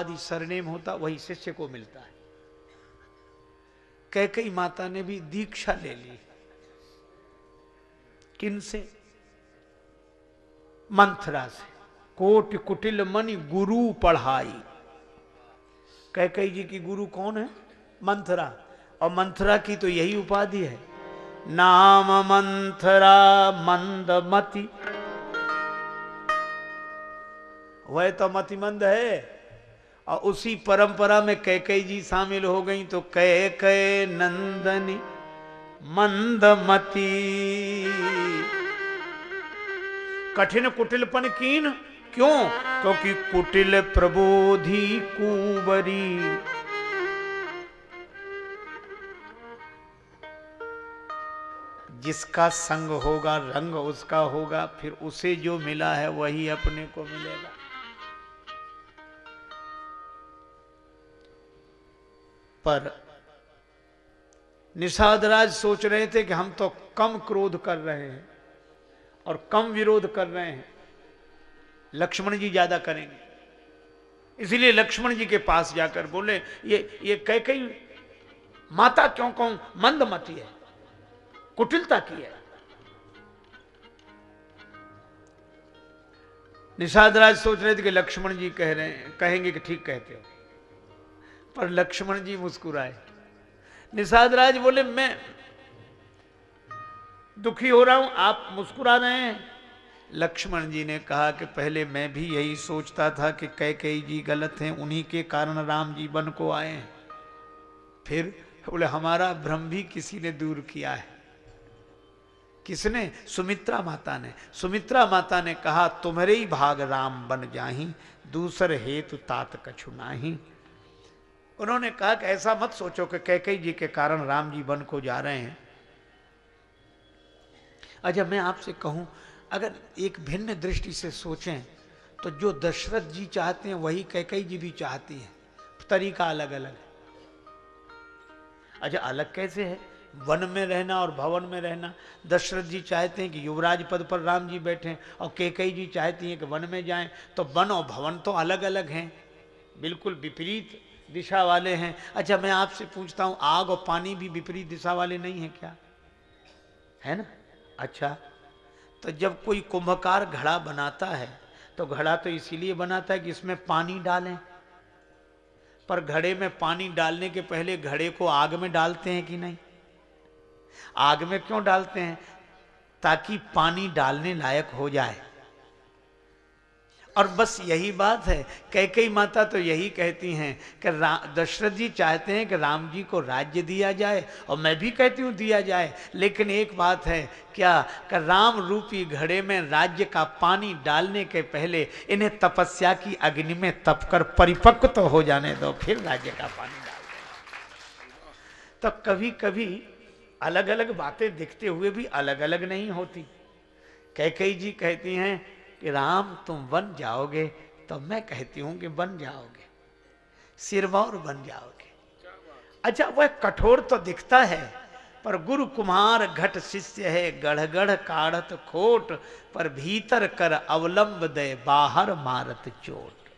आदि सरनेम होता, वही शिष्य को मिलता है। कैकई माता ने भी दीक्षा ले ली। किन से? मंथरा से। कोट कुटिल मनि गुरु पढ़ाई। कैकई जी की गुरु कौन है? मंथरा। और मंथरा की तो यही उपाधि है। नाम मंथरा मंदमति। वह तो मतिमंद है। और उसी परंपरा में कैकई जी शामिल हो गई तो कै कै नंदनी, मंदमती। कठिन कुटिलपन कीन? क्यों? क्योंकि कुटिल प्रबोधि कुबरी जिसका संग होगा, रंग उसका होगा, फिर उसे जो मिला है वही अपने को मिलेगा। पर निषादराज सोच रहे थे कि हम तो कम क्रोध कर रहे हैं और कम विरोध कर रहे हैं। लक्ष्मण जी ज़्यादा करेंगे। इसलिए लक्ष्मण जी के पास जाकर बोले, ये ये कह कई माता क्यों कहूँ? मंदमती है। कुटिलता की है। निषाद राज सोच रहे थे कि लक्ष्मण जी कह रहे हैं, कहेंगे कि ठीक कहते हो। पर लक्ष्मण जी मुस्कुराए। निषाद राज बोले, मैं दुखी हो रहा हूँ, आप मुस्कुरा रहे हैं? लक्ष्मण जी ने कहा कि पहले मैं भी यही सोचता था कि कई कई जी गलत हैं, उन्हीं के कारण राम जी बन को आए हैं। फिर बोले, हमारा भ्रम भी किसी ने दूर किया है। किसने? सुमित्रा माता ने। सुमित्रा माता ने कहा, तुम्हारे ही भाग राम बन जाही, दूसर हेतु तात कछु नाही। उन्होंने कहा कि ऐसा मत सोचो कि कैकई जी के कारण राम जी वन को जा रहे हैं। अच्छा मैं आपसे कहूँ, अगर एक भिन्न दृष्टि से सोचें तो जो दशरथ जी चाहते हैं, वही कैकई जी भी चाहती है। तरीका अलग अलग है। अच्छा अलग कैसे है? वन में रहना और भवन में रहना। दशरथ जी चाहते हैं कि युवराज पद पर राम जी बैठे, और केकई जी चाहती हैं कि वन में जाएँ तो वन और भवन तो अलग अलग हैं। बिल्कुल विपरीत दिशा वाले हैं। अच्छा मैं आपसे पूछता हूँ, आग और पानी भी विपरीत दिशा वाले नहीं है क्या? है ना? अच्छा तो जब कोई कुंभकार घड़ा बनाता है तो घड़ा तो इसीलिए बनाता है कि इसमें पानी डालें। पर घड़े में पानी डालने के पहले घड़े को आग में डालते हैं कि नहीं? आग में क्यों डालते हैं? ताकि पानी डालने लायक हो जाए। और बस यही बात है। कई कई माता तो यही कहती हैं कि दशरथ जी चाहते हैं कि राम जी को राज्य दिया जाए और मैं भी कहती हूँ दिया जाए। लेकिन एक बात है, क्या कि राम रूपी घड़े में राज्य का पानी डालने के पहले इन्हें तपस्या की अग्नि में तपकर परिपक्व तो हो जाने दो, फिर राज्य का पानी डाल दो। तो कभी कभी अलग अलग बातें दिखते हुए भी अलग अलग नहीं होती। कैकई जी कहती हैं कि राम तुम बन जाओगे तो मैं कहती हूँ कि बन जाओगे। सिरमौर बन जाओगे। अच्छा वह कठोर तो दिखता है, पर गुरु कुमार घट शिष्य है गढ़ गढ़ काढ़त खोट, पर भीतर कर अवलंब दे, बाहर मारत चोट।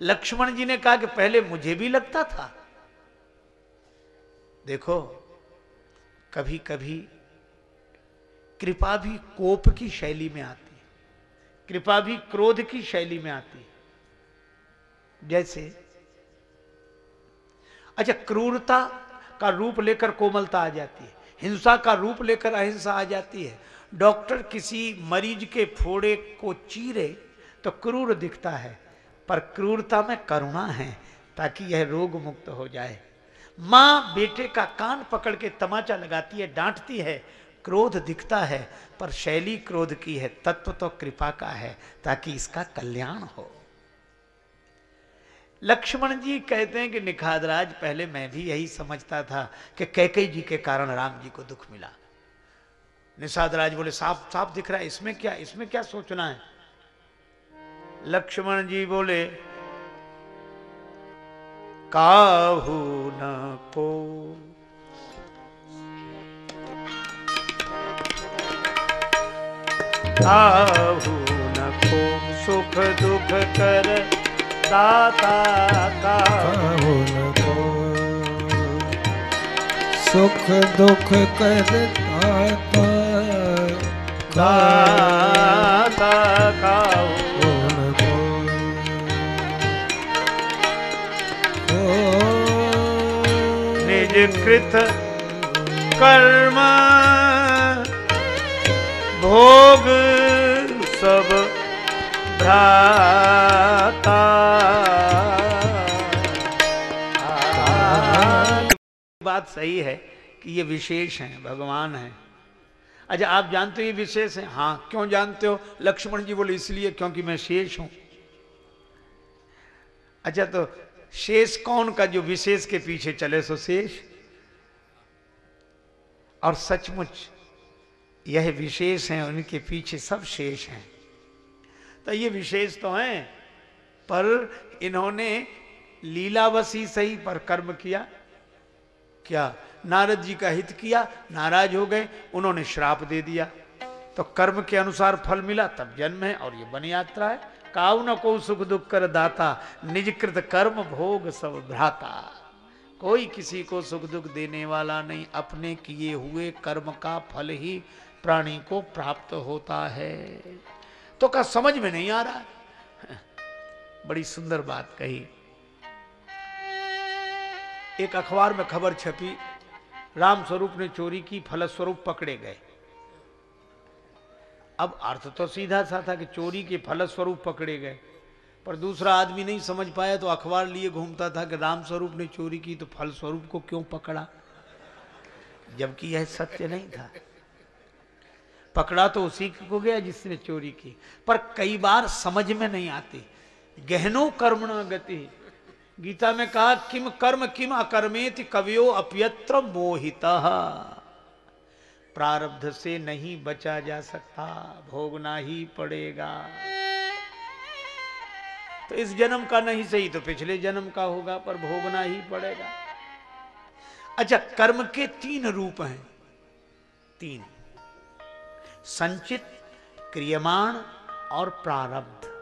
लक्ष्मण जी ने कहा कि पहले मुझे भी लगता था। देखो कभी कभी कृपा भी कोप की शैली में आती कृपा भी क्रोध की शैली में आती है। जैसे अच्छा क्रूरता का रूप लेकर कोमलता आ जाती है, हिंसा का रूप लेकर अहिंसा आ जाती है। डॉक्टर किसी मरीज़ के फोड़े को चीरे तो क्रूर दिखता है, पर क्रूरता में करुणा है, ताकि यह रोग मुक्त हो जाए। माँ बेटे का कान पकड़ के तमाचा लगाती है, डांटती है क्रोध दिखता है, पर शैली क्रोध की है, तत्व तो कृपा का है, ताकि इसका कल्याण हो। लक्ष्मण जी कहते हैं कि निखादराज, पहले मैं भी यही समझता था कि कैकई जी के कारण राम जी को दुख मिला। निषादराज बोले, साफ़ साफ़ दिख रहा है, इसमें क्या इसमें क्या सोचना है? लक्ष्मण जी बोले, काहू न को न को सुख दुख कर दाता का। सुख दुख करता दाता का। निज कृत कर्म भोग सब भ्राता। बात सही है कि ये विशेष हैं, भगवान हैं। अच्छा आप जानते हो ये विशेष है? हाँ क्यों जानते हो? लक्ष्मण जी बोले, इसलिए क्योंकि मैं शेष हूँ। अच्छा तो शेष कौन का जो विशेष के पीछे चले सो शेष? और सचमुच यह विशेष हैं, उनके पीछे सब शेष हैं। तो ये विशेष तो हैं, पर इन्होंने लीलावसी सही पर कर्म किया। क्या? नारद जी का हित किया, नाराज़ हो गए, उन्होंने श्राप दे दिया। तो कर्म के अनुसार फल मिला, तब जन्म है, और ये वन यात्रा है। काउ न को सुख दुख कर दाता, निजकृत कर्म भोग सब भ्राता। कोई किसी को सुख दुख देने वाला नहीं, अपने किए हुए कर्म का फल ही प्राणी को प्राप्त होता है। तो का समझ में नहीं आ रहा? बड़ी सुंदर बात कही। एक अखबार में खबर छपी, राम स्वरूप ने चोरी की, फलस्वरूप पकड़े गए। अब अर्थ तो सीधा सा था कि चोरी के फलस्वरूप पकड़े गए। पर दूसरा आदमी नहीं समझ पाया तो अखबार लिए घूमता था कि राम स्वरूप ने चोरी की तो फलस्वरूप को क्यों पकड़ा? जबकि यह सत्य नहीं था। पकड़ा तो उसी को गया जिसने चोरी की। पर कई बार समझ में नहीं आती। गहनो कर्मण गति गीता में कहा, किम कर्म किम अकर्मेत कवियो अप्यत्र मोहिता। प्रारब्ध से नहीं बचा जा सकता। भोगना ही पड़ेगा। तो इस जन्म का नहीं सही तो पिछले जन्म का होगा, पर भोगना ही पड़ेगा। अच्छा कर्म के तीन रूप हैं। तीन। संचित, क्रियमाण और प्रारब्ध।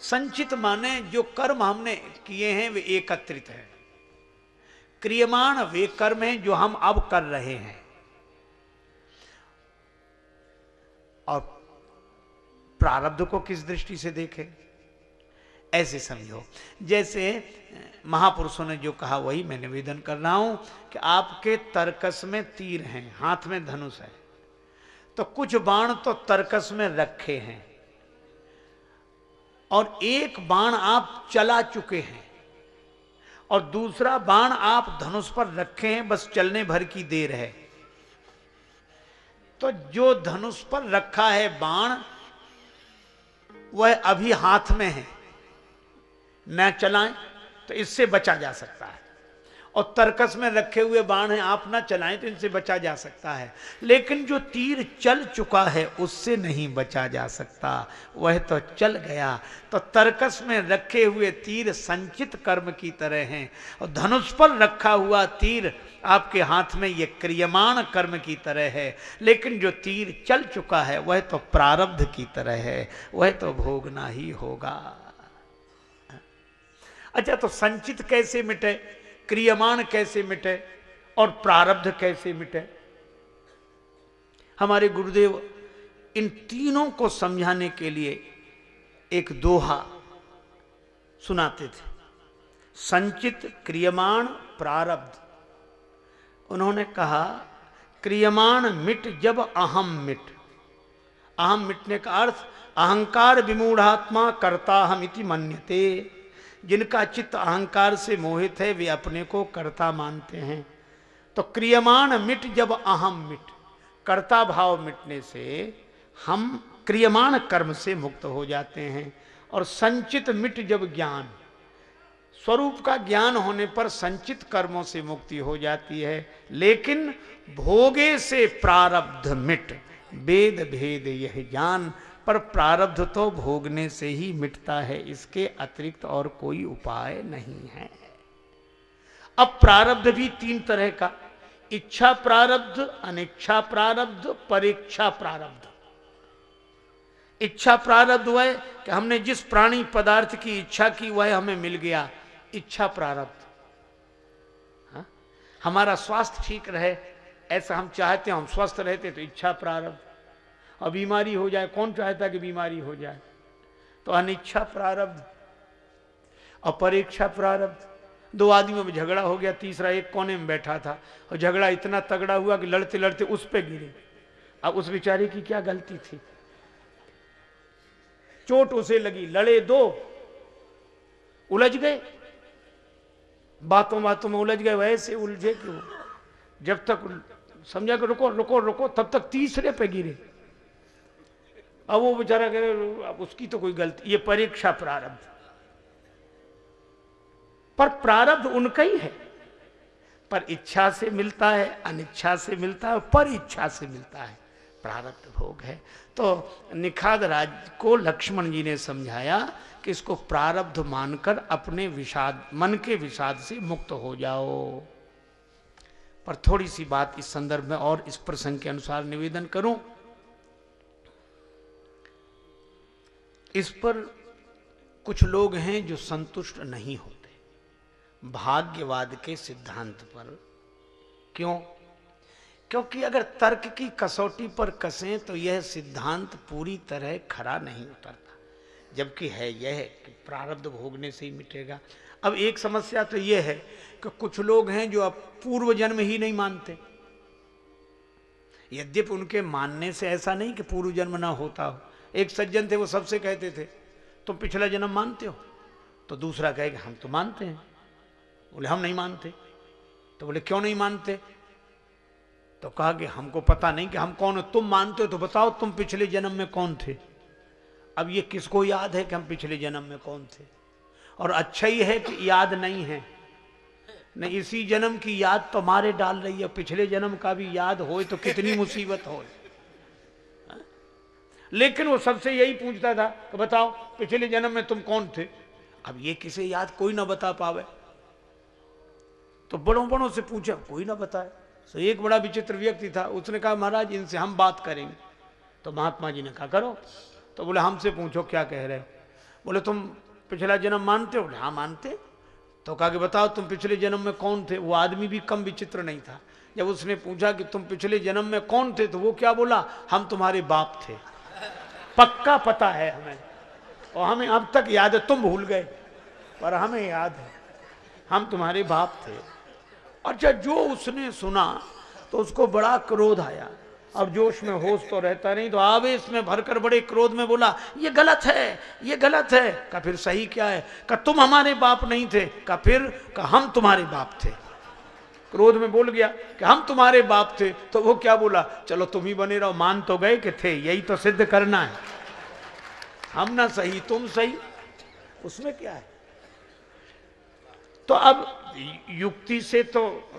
संचित माने जो कर्म हमने किए हैं, वे एकत्रित हैं। क्रियमाण वे कर्म हैं जो हम अब कर रहे हैं। और प्रारब्ध को किस दृष्टि से देखें? ऐसे समझो। जैसे, महापुरुषों ने जो कहा, वही मैं निवेदन कर रहा हूँ कि आपके तर्कस में तीर हैं, हाथ में धनुष है। तो कुछ बाण तो तर्कस में रखे हैं। और एक बाण आप चला चुके हैं और दूसरा बाण आप धनुष पर रखे हैं, बस चलने भर की देर है। तो जो धनुष पर रखा है बाण, वह अभी हाथ में है। न चलाएँ तो इससे बचा जा सकता है। और तरकस में रखे हुए बाण हैं, आप ना चलाएँ तो इनसे बचा जा सकता है। लेकिन जो तीर चल चुका है, उससे नहीं बचा जा सकता। वह तो चल गया। तो तरकस में रखे हुए तीर संचित कर्म की तरह हैं। और धनुष पर रखा हुआ तीर आपके हाथ में ये क्रियमाण कर्म की तरह है। लेकिन जो तीर चल चुका है, वह तो प्रारब्ध की तरह है। वह तो भोगना ही होगा। अच्छा तो संचित कैसे मिटे? क्रियमाण कैसे मिटे और प्रारब्ध कैसे मिटे? हमारे गुरुदेव, इन तीनों को समझाने के लिए एक दोहा सुनाते थे। संचित क्रियमाण प्रारब्ध। उन्होंने कहा, क्रियमाण मिट जब अहम मिट। अहम मिटने का अर्थ, अहंकार विमूढ़ात्मा करता हम इति मन्यते। जिनका चित्त अहंकार से मोहित है, वे अपने को कर्ता मानते हैं। तो क्रियमाण मिट जब अहम मिट, कर्ता भाव मिटने से हम क्रियमाण कर्म से मुक्त हो जाते हैं। और संचित मिट जब ज्ञान, स्वरूप का ज्ञान होने पर संचित कर्मों से मुक्ति हो जाती है। लेकिन भोगे से प्रारब्ध मिट, वेद भेद यह ज्ञान पर प्रारब्ध तो भोगने से ही मिटता है, इसके अतिरिक्त और कोई उपाय नहीं है। अब प्रारब्ध भी तीन तरह का, इच्छा प्रारब्ध, अनिच्छा प्रारब्ध, परीक्षा प्रारब्ध। इच्छा प्रारब्ध हुआ है कि हमने जिस प्राणी पदार्थ की इच्छा की, वह हमें मिल गया, इच्छा प्रारब्ध। हाँ? हमारा स्वास्थ्य ठीक रहे, ऐसा हम चाहते हैं, हम स्वस्थ रहते तो इच्छा प्रारब्ध। और बीमारी हो जाए, कौन चाहता कि बीमारी हो जाए? तो अनिच्छा प्रारब्ध और परीक्षा प्रारब्ध। दो आदमियों में झगड़ा हो गया, तीसरा एक कोने में बैठा था और झगड़ा इतना तगड़ा हुआ कि लड़ते लड़ते उस पर गिरे। अब उस बेचारे की क्या गलती थी? चोट उसे लगी, लड़े दो, उलझ गए। बातों बातों में उलझ गए, वैसे उलझे क्यों? जब तक समझा कि रुको रुको रुको, तब तक तीसरे पे गिरे। अब वो बेचारा कह अब उसकी तो कोई गलती ये परीक्षा प्रारब्ध। पर प्रारब्ध उनका ही है। पर इच्छा से मिलता है, अनिच्छा से मिलता है पर इच्छा से मिलता है। प्रारब्ध भोग है। तो निखाद राज को लक्ष्मण जी ने समझाया कि इसको प्रारब्ध मानकर अपने विषाद, मन के विषाद से मुक्त हो जाओ। पर थोड़ी सी बात इस संदर्भ में और इस प्रसंग के अनुसार निवेदन करूँ। इस पर कुछ लोग हैं जो संतुष्ट नहीं होते। भाग्यवाद के सिद्धांत पर। क्यों? क्योंकि अगर तर्क की कसौटी पर कसें तो यह सिद्धांत पूरी तरह खरा नहीं उतरता। जबकि है यह कि प्रारब्ध भोगने से ही मिटेगा। अब एक समस्या तो यह है कि कुछ लोग हैं जो अब पूर्व जन्म ही नहीं मानते। यद्यपि उनके मानने से ऐसा नहीं कि पूर्व जन्म ना होता हो। एक सज्जन थे, वो सबसे कहते थे, तुम पिछला जन्म मानते हो? तो दूसरा कहे कि, हम तो मानते हैं। बोले, हम नहीं मानते। तो बोले, क्यों नहीं मानते? तो कहा कि, हमको पता नहीं कि हम कौन हो। तुम मानते हो तो बताओ, तुम पिछले जन्म में कौन थे? अब ये किसको याद है कि हम पिछले जन्म में कौन थे? और अच्छा ही है कि याद नहीं है। नहीं, इसी जन्म की याद तो मारे डाल रही है, पिछले जन्म का भी याद हो तो कितनी मुसीबत हो लेकिन वो सबसे यही पूछता था कि बताओ, पिछले जन्म में तुम कौन थे? अब ये किसे याद कोई ना बता पावे। तो बड़ों बड़ों से पूछा, कोई ना बताए। तो एक बड़ा विचित्र व्यक्ति था, उसने कहा, महाराज, इनसे हम बात करेंगे। तो महात्मा जी ने कहा, करो। तो बोले, हमसे पूछो, क्या कह रहे हो? बोले, तुम पिछला जन्म मानते हो? बोले हाँ मानते। तो कहा कि, बताओ, तुम पिछले जन्म में कौन थे? वो आदमी भी कम विचित्र नहीं था। जब उसने पूछा कि, तुम पिछले जन्म में कौन थे? तो वो क्या बोला, हम तुम्हारे बाप थे। पक्का पता है हमें। और हमें अब तक याद है, तुम भूल गए। पर हमें याद है, हम तुम्हारे बाप थे। अच्छा जो उसने सुना तो उसको बड़ा क्रोध आया। अब जोश में होश तो रहता नहीं तो आवेश में भरकर बड़े क्रोध में बोला, ये गलत है, ये गलत है। का फिर सही क्या है? का तुम हमारे बाप नहीं थे। का फिर का हम तुम्हारे बाप थे। क्रोध में बोल गया कि हम तुम्हारे बाप थे। तो वो क्या बोला? चलो तुम ही बने रहो। मान तो गए कि थे। यही तो सिद्ध करना है। हम ना सही, तुम सही। उसमें क्या है? तो अब युक्ति से तो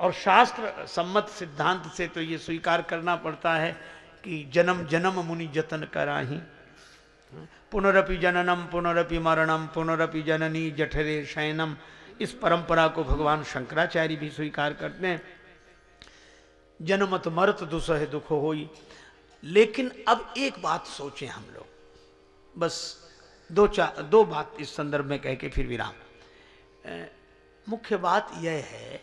और शास्त्र सम्मत सिद्धांत से तो ये स्वीकार करना पड़ता है कि जन्म जन्म मुनि जतन करा ही पुनरपि जननम, पुनरपि मरणम, पुनरपि जननी जठरे शयनम। इस परंपरा को भगवान शंकराचार्य भी स्वीकार करते हैं। जनमत मरत दुसह दुख हो लेकिन अब एक बात सोचें हम लोग। बस दो चार दो बात इस संदर्भ में कह के फिर विराम। मुख्य बात यह है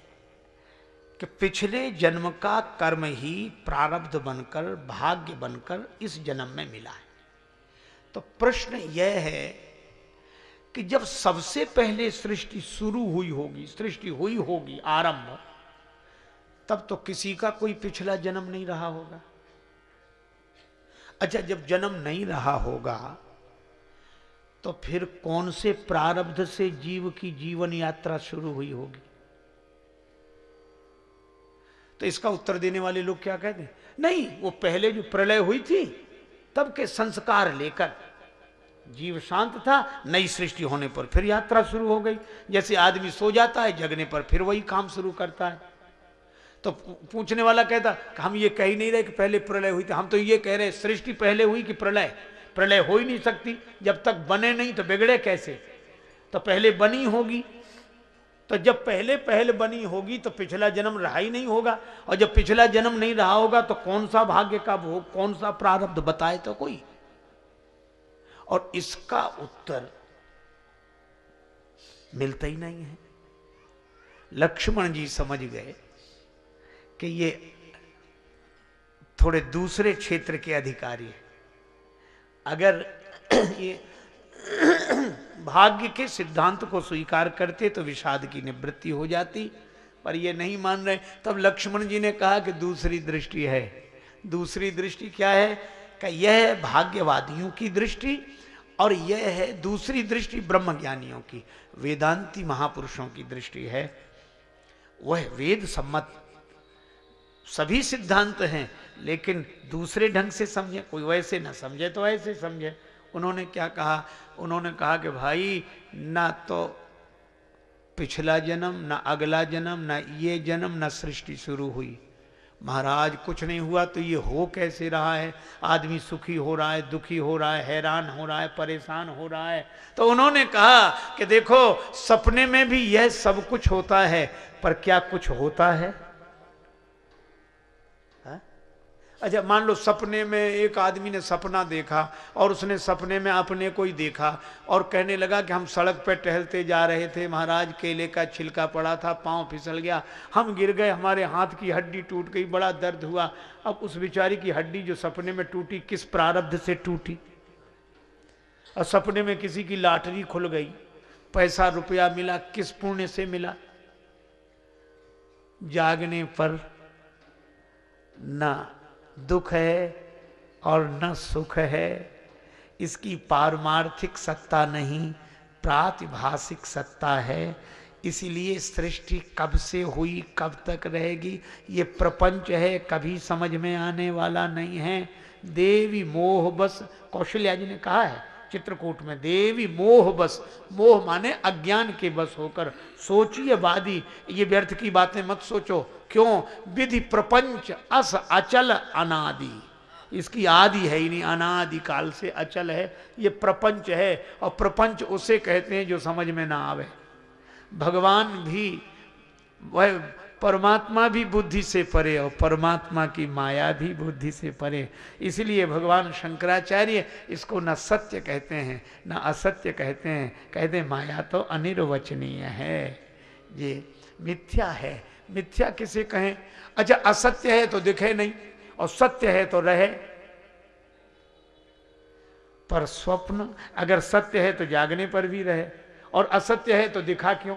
कि पिछले जन्म का कर्म ही प्रारब्ध बनकर, भाग्य बनकर इस जन्म में मिला है। तो प्रश्न यह है कि जब सबसे पहले सृष्टि शुरू हुई होगी, सृष्टि हुई होगी, आरंभ, तब तो किसी का कोई पिछला जन्म नहीं रहा होगा। अच्छा जब जन्म नहीं रहा होगा तो फिर कौन से प्रारब्ध से जीव की जीवन यात्रा शुरू हुई होगी? तो इसका उत्तर देने वाले लोग क्या कहते नहीं, वो पहले जो प्रलय हुई थी, तब के संस्कार लेकर जीव शांत था, नई सृष्टि होने पर फिर यात्रा शुरू हो गई। जैसे आदमी सो जाता है, जगने पर फिर वही काम शुरू करता है। तो पूछने वाला कहता हम ये कह ही नहीं रहे कि पहले प्रलय हुई थी। हम तो ये कह रहे सृष्टि पहले हुई कि प्रलय? प्रलय हो ही नहीं सकती। जब तक बने नहीं तो बिगड़े कैसे? तो पहले बनी होगी। तो जब पहले पहले बनी होगी तो पिछला जन्म रहा ही नहीं होगा। और जब पिछला जन्म नहीं रहा होगा तो कौन सा भाग्य का भोग, कौन सा प्रारब्ध बताए तो कोई? और इसका उत्तर मिलता ही नहीं है। लक्ष्मण जी समझ गए कि ये थोड़े दूसरे क्षेत्र के अधिकारी हैं। अगर ये भाग्य के सिद्धांत को स्वीकार करते तो विषाद की निवृत्ति हो जाती, पर ये नहीं मान रहे। तब लक्ष्मण जी ने कहा कि दूसरी दृष्टि है। दूसरी दृष्टि क्या है? कि यह है भाग्यवादियों की दृष्टि और यह है दूसरी दृष्टि ब्रह्म ज्ञानियों की। वेदांती महापुरुषों की दृष्टि है। वह वेद सम्मत। सभी सिद्धांत हैं, लेकिन दूसरे ढंग से समझे, कोई वैसे ना समझे तो ऐसे समझे। उन्होंने क्या कहा? उन्होंने कहा कि भाई, ना तो पिछला जन्म, ना अगला जन्म, ना ये जन्म, ना सृष्टि शुरू हुई। महाराज, कुछ नहीं हुआ तो ये हो कैसे रहा है? आदमी सुखी हो रहा है, दुखी हो रहा है, हैरान हो रहा है, परेशान हो रहा है। तो उन्होंने कहा कि देखो, सपने में भी यह सब कुछ होता है, पर क्या कुछ होता है? अच्छा मान लो सपने में एक आदमी ने सपना देखा और उसने सपने में अपने को ही देखा और कहने लगा कि हम सड़क पर टहलते जा रहे थे, महाराज केले का छिलका पड़ा था, पाँव फिसल गया, हम गिर गए, हमारे हाथ की हड्डी टूट गई, बड़ा दर्द हुआ। अब उस बिचारी की हड्डी जो सपने में टूटी, किस प्रारब्ध से टूटी? और सपने में किसी की लाटरी खुल गई, पैसा रुपया मिला, किस पुण्य से मिला? जागने पर ना दुख है और न सुख है। इसकी पारमार्थिक सत्ता नहीं, प्रातिभाषिक सत्ता है। इसलिए सृष्टि कब से हुई, कब तक रहेगी, ये प्रपंच है, कभी समझ में आने वाला नहीं है। देवी मोह बस कौशल्या जी ने कहा है चित्रकूट में, देवी मोह बस, मोह माने अज्ञान के बस होकर। सोचिए वादी, ये व्यर्थ की बातें मत सोचो। क्यों? विधि प्रपंच, अस अचल अनादि। इसकी आदि है ही नहीं अनादि काल से अचल है, ये प्रपंच है, और प्रपंच उसे कहते हैं जो समझ में ना आवे। भगवान भी वह परमात्मा भी बुद्धि से परे और परमात्मा की माया भी बुद्धि से परे। इसलिए भगवान शंकराचार्य इसको न सत्य कहते हैं, न असत्य कहते हैं। कहते हैं, माया तो अनिर्वचनीय है। ये मिथ्या है। मिथ्या किसे कहें? अच्छा असत्य है तो दिखे नहीं और सत्य है तो रहे। पर स्वप्न, अगर सत्य है तो जागने पर भी रहे और असत्य है तो दिखा क्यों?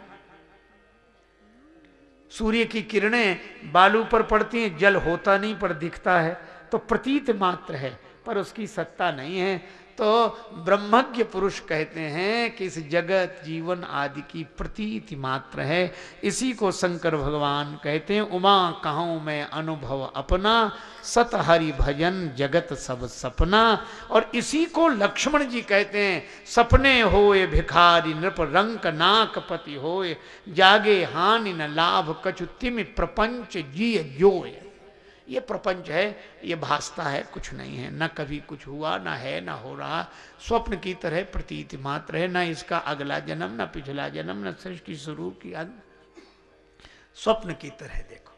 सूर्य की किरणें बालू पर पड़ती हैं, जल होता नहीं पर दिखता है। तो प्रतीत मात्र है, पर उसकी सत्ता नहीं है। तो ब्रह्मज्ञ पुरुष कहते हैं कि इस जगत जीवन आदि की प्रतीति मात्र है। इसी को शंकर भगवान कहते हैं, उमा कहूँ मैं अनुभव अपना सत हरि भजन जगत सब सपना। और इसी को लक्ष्मण जी कहते हैं, सपने होए भिखारी नृप रंक नाक पति होए, जागे हानि न लाभ कछु तिम प्रपंच जी जोए। ये प्रपंच है, ये भासता है, कुछ नहीं है। न कभी कुछ हुआ, ना है, ना हो रहा। स्वप्न की तरह प्रतीत मात्र है, न इसका अगला जन्म, न पिछला जन्म, न सृष्टि शुरू की स्वप्न की तरह देखो।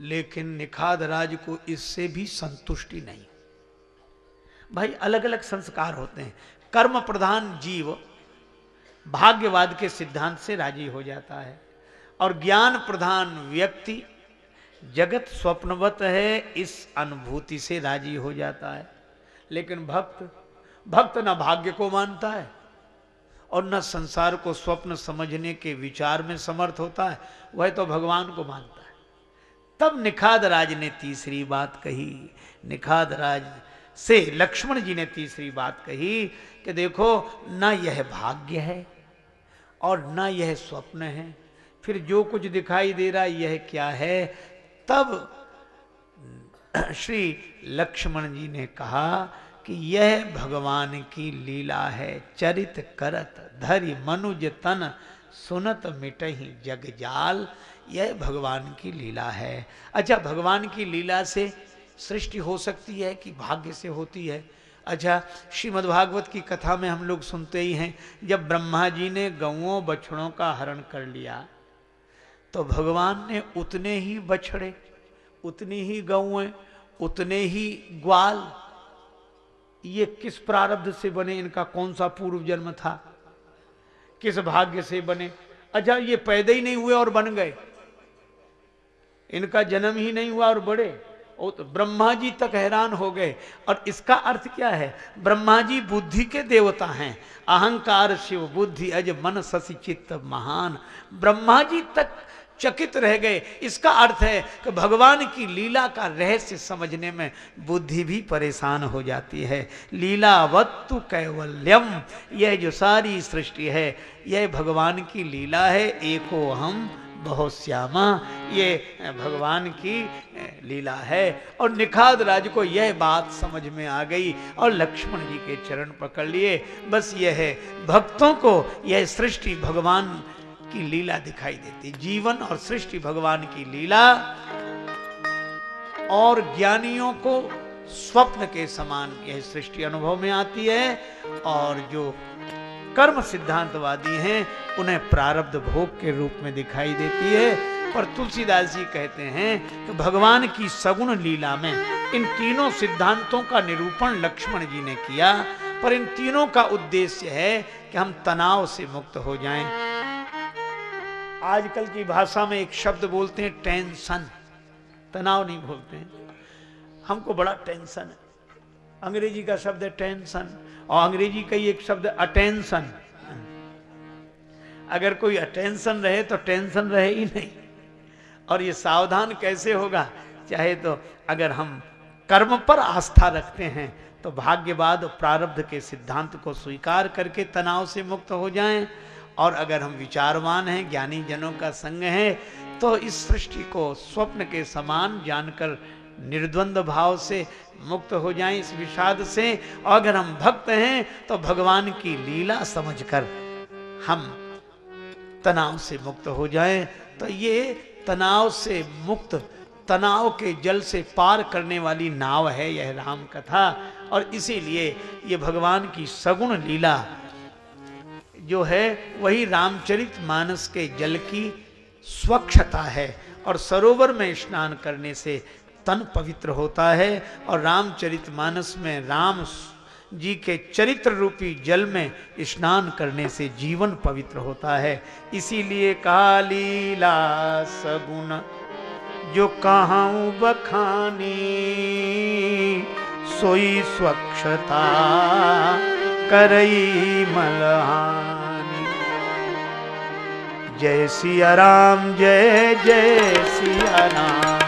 लेकिन निखाद राज को इससे भी संतुष्टि नहीं। भाई अलग अलग संस्कार होते हैं। कर्म प्रधान जीव भाग्यवाद के सिद्धांत से राज़ी हो जाता है। और ज्ञान प्रधान व्यक्ति जगत स्वप्नवत है, इस अनुभूति से राज़ी हो जाता है। लेकिन भक्त भक्त न भाग्य को मानता है और न संसार को स्वप्न समझने के विचार में समर्थ होता है, वह तो भगवान को मानता है। तब निखाद राज ने तीसरी बात कही। निखाद राज से लक्ष्मण जी ने तीसरी बात कही कि देखो, ना यह भाग्य है और ना यह स्वप्न है। फिर जो कुछ दिखाई दे रहा है, यह क्या है? तब श्री लक्ष्मण जी ने कहा कि यह भगवान की लीला है, चरित करत, धरि मनुज तन, सुनत मिटही जग जाल, यह भगवान की लीला है। अच्छा भगवान की लीला से सृष्टि हो सकती है कि भाग्य से होती है? अच्छा श्रीमद्भागवत की कथा में हम लोग सुनते ही हैं, जब ब्रह्मा जी ने गौों बछड़ों का हरण कर लिया तो भगवान ने उतने ही बछड़े, उतनी ही गौएँ उतने ही ग्वाल। ये किस प्रारब्ध से बने? इनका कौन सा पूर्व जन्म था? किस भाग्य से बने? अच्छा ये पैदा ही नहीं हुए और बन गए। इनका जन्म ही नहीं हुआ और बड़े। ओ तो ब्रह्मा जी तक हैरान हो गए। और इसका अर्थ क्या है? ब्रह्मा जी बुद्धि के देवता हैं। अहंकार शिव बुद्धि अज मन शशि चित्त महान। ब्रह्मा जी तक चकित रह गए। इसका अर्थ है कि भगवान की लीला का रहस्य समझने में बुद्धि भी परेशान हो जाती है। लीलावत्तु कैवल्यम, यह जो सारी सृष्टि है, यह भगवान की लीला है। एको हम बहुत श्यामा ये भगवान की लीला है। और निखाद राज को यह बात समझ में आ गई और लक्ष्मण जी के चरण पकड़ लिए। बस यह है, भक्तों को यह सृष्टि भगवान की लीला दिखाई देती। जीवन और सृष्टि भगवान की लीला और ज्ञानियों को स्वप्न के समान यह सृष्टि अनुभव में आती है और जो कर्म सिद्धांतवादी हैं, उन्हें प्रारब्ध भोग के रूप में दिखाई देती है। पर तुलसीदास जी कहते हैं कि भगवान की सगुण लीला में इन तीनों सिद्धांतों का निरूपण लक्ष्मण जी ने किया। पर इन तीनों का उद्देश्य है कि हम तनाव से मुक्त हो जाएँ। आजकल की भाषा में एक शब्द बोलते हैं टेंशन। तनाव नहीं बोलते हैं। हमको बड़ा टेंशन है। अंग्रेज़ी का शब्द है टेंशन और अंग्रेज़ी का ही एक शब्द अटेंशन। अगर कोई अटेंशन रहे तो टेंशन रहे ही नहीं। और ये सावधान कैसे होगा? चाहे तो अगर हम कर्म पर आस्था रखते हैं तो भाग्यवाद प्रारब्ध के सिद्धांत को स्वीकार करके तनाव से मुक्त हो जाएँ। और अगर हम विचारवान हैं ज्ञानी जनों का संग है तो इस सृष्टि को स्वप्न के समान जानकर निर्द्वंद भाव से मुक्त हो जाएँ इस विषाद से। और अगर हम भक्त हैं तो भगवान की लीला समझकर हम तनाव से मुक्त हो जाएँ। तो ये तनाव से मुक्त, तनाव के जल से पार करने वाली नाव है यह राम कथा और इसीलिए ये भगवान की सगुण लीला जो है, वही रामचरित मानस के जल की स्वच्छता है और सरोवर में स्नान करने से तन पवित्र होता है और रामचरित मानस में राम जी के चरित्र रूपी जल में स्नान करने से जीवन पवित्र होता है। इसीलिए कालीला सगुण, जो कहा बखानी, सोई स्वच्छता करई मलहानी। जय सिया राम जय जय सिया राम।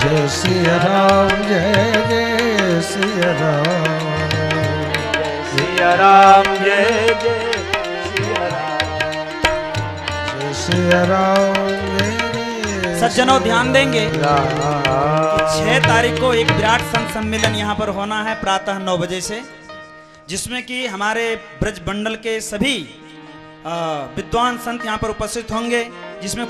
जय सिया राम जय जय सिया राम। सिया राम जय जय सिया राम। जय सिया राम सज्जनों ध्यान देंगे। छह तारीख को एक विराट संत सम्मेलन यहाँ पर होना है प्रातः नौ बजे से जिसमें कि हमारे ब्रज मंडल के सभी विद्वान संत यहाँ पर उपस्थित होंगे जिसमें